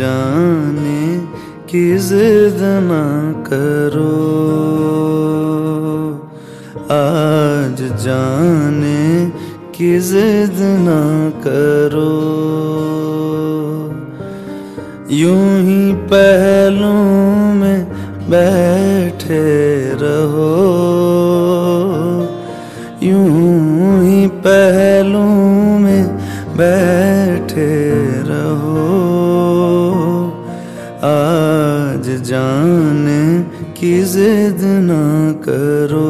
जाने की जिद ना करो। आज जाने की जिद ना करो। यूँ ही पहलों में बैठे रहो। यूँ ही पहलों में बैठे रहो। की जिद ना करो।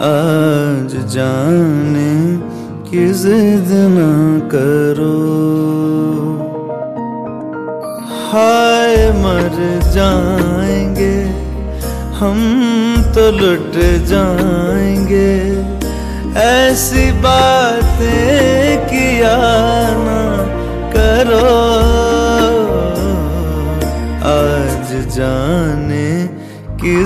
आज जाने की जिद ना करो। हाय मर जाएँगे, हम तो लुट जाएँगे। ऐसी बातें किया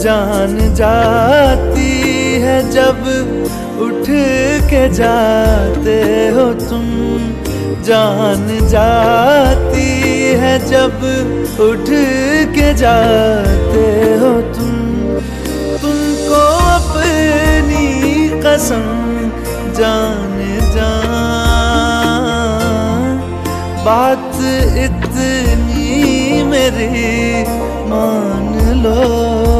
जान जाती है जब उठ के जाते हो तुम। जान जाती है जब उठ के जाते हो तुम। तुमको अपनी कसम जान जान। बात इतनी मेरी मान लो।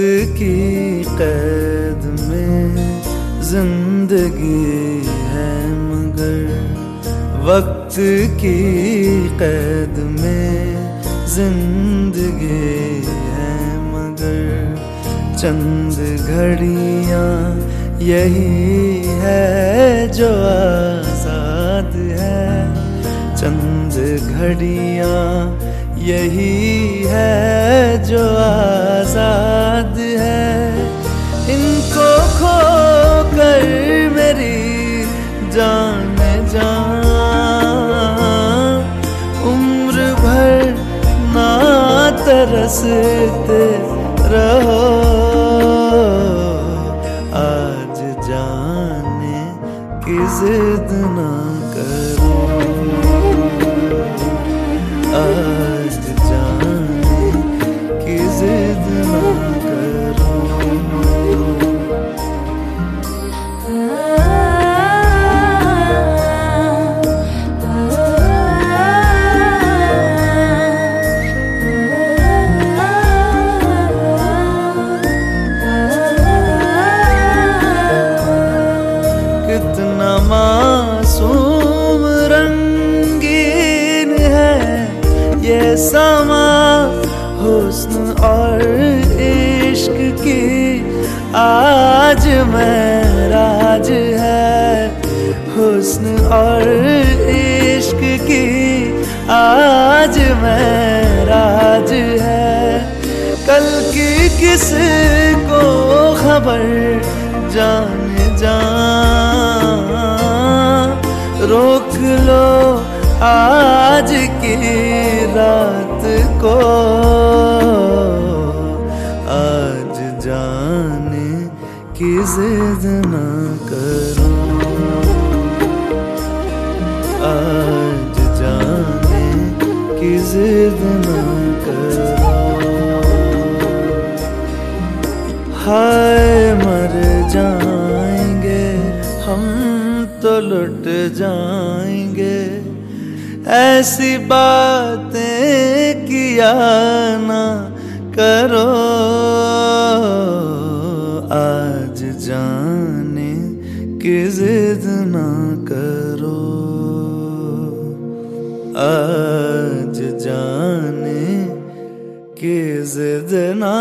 की कैद में ज़िंदगी है मगर वक्त की कैद में ज़िंदगी है मगर चंद घड़ियाँ यही है जो आज़ाद है। चंद घड़ियाँ यही है जो आज़ाद है। इनको खो कर मेरी जान जान। उम्र भर ना तरसते रहो। आज जाने की जिद ना करो। समा हुस्न और इश्क की आज मैं राज है। हुस्न और इश्क की आज मैं राज है। कल की किस को खबर जान जा रोक लो आज की रात को आज जाने की जिद ना करो। आज जाने की जिद ना करो। हाय, मर जाएँगे, हम तो लुट जाएँगे। ऐसी बातें किया ना करो। आज जाने की जिद ना करो। आज जाने की जिद ना